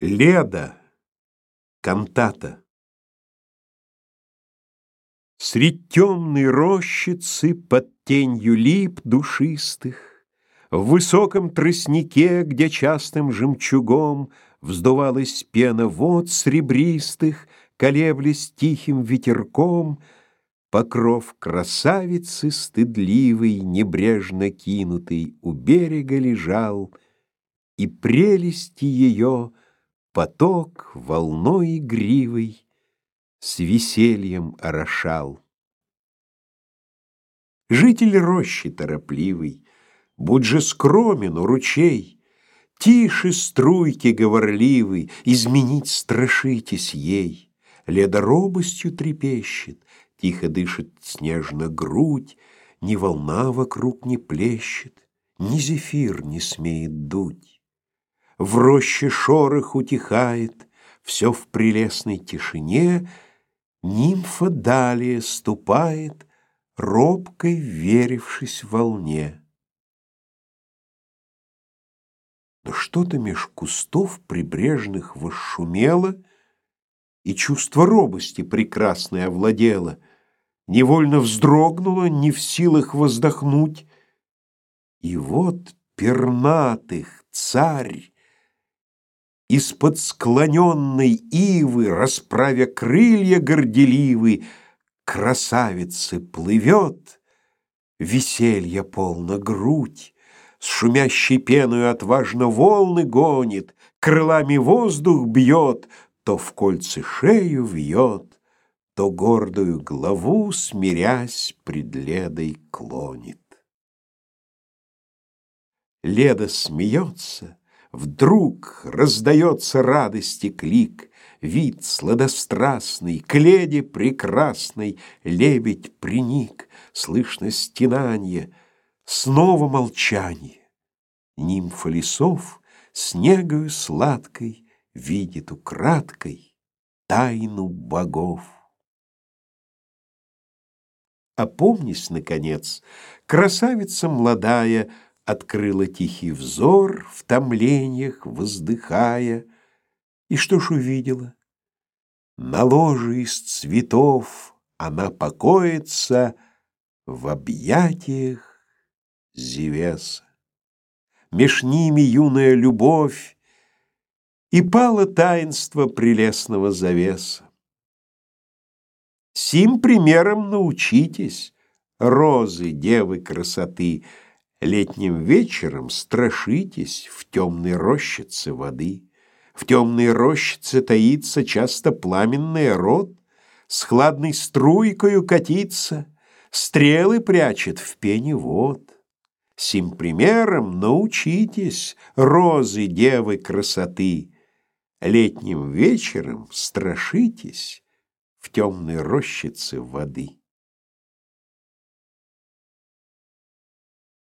Леда. Кантата. Средь темной рощицы под тенью лип душистых, В высоком тростнике, где частым жемчугом Вздувалась пена вод сребристых, Колеблясь тихим ветерком, Покров красавицы стыдливый, Небрежно кинутый, у берега лежал, И прелести ее — Поток волной игривой С весельем орошал. Житель рощи торопливый, Будь же скромен у ручей, Тише струйки говорливый, Изменить страшитесь ей. Леда робостью трепещет, Тихо дышит снежно грудь, Ни волна вокруг не плещет, Ни зефир не смеет дуть. В роще шорох утихает, Все в прелестной тишине, Нимфа далее ступает, Робкой верившись волне. Но что-то меж кустов прибрежных восшумело, И чувство робости прекрасное овладело, Невольно вздрогнула, не в силах воздохнуть, И вот пернатых царь из-под склоненной ивы, расправя крылья горделивы, красавицы плывет, веселье полна грудь, с шумящей пеной отважно волны гонит, крылами воздух бьет, то в кольце шею вьет, то гордую главу, смирясь, пред Ледой клонит. Леда смеется, Вдруг раздается радости клик, Вид сладострастный, к леди прекрасной Лебедь приник, слышно стенанье, Снова молчание. Нимфа лесов снегою сладкой Видит украдкой тайну богов. Опомнись, наконец, красавица молодая — открыла тихий взор, в томлениях воздыхая, и что ж увидела? На ложе из цветов она покоится в объятиях Зевеса. Меж ними юная любовь, и пало таинство прелестного завеса. Сим примером научитесь, розы, девы красоты — Летним вечером страшитесь в темной рощице воды. В темной рощице таится часто пламенный рот, С хладной струйкою катится, Стрелы прячет в пене вод. Сим примером научитесь, розы девы красоты. Летним вечером страшитесь в темной рощице воды.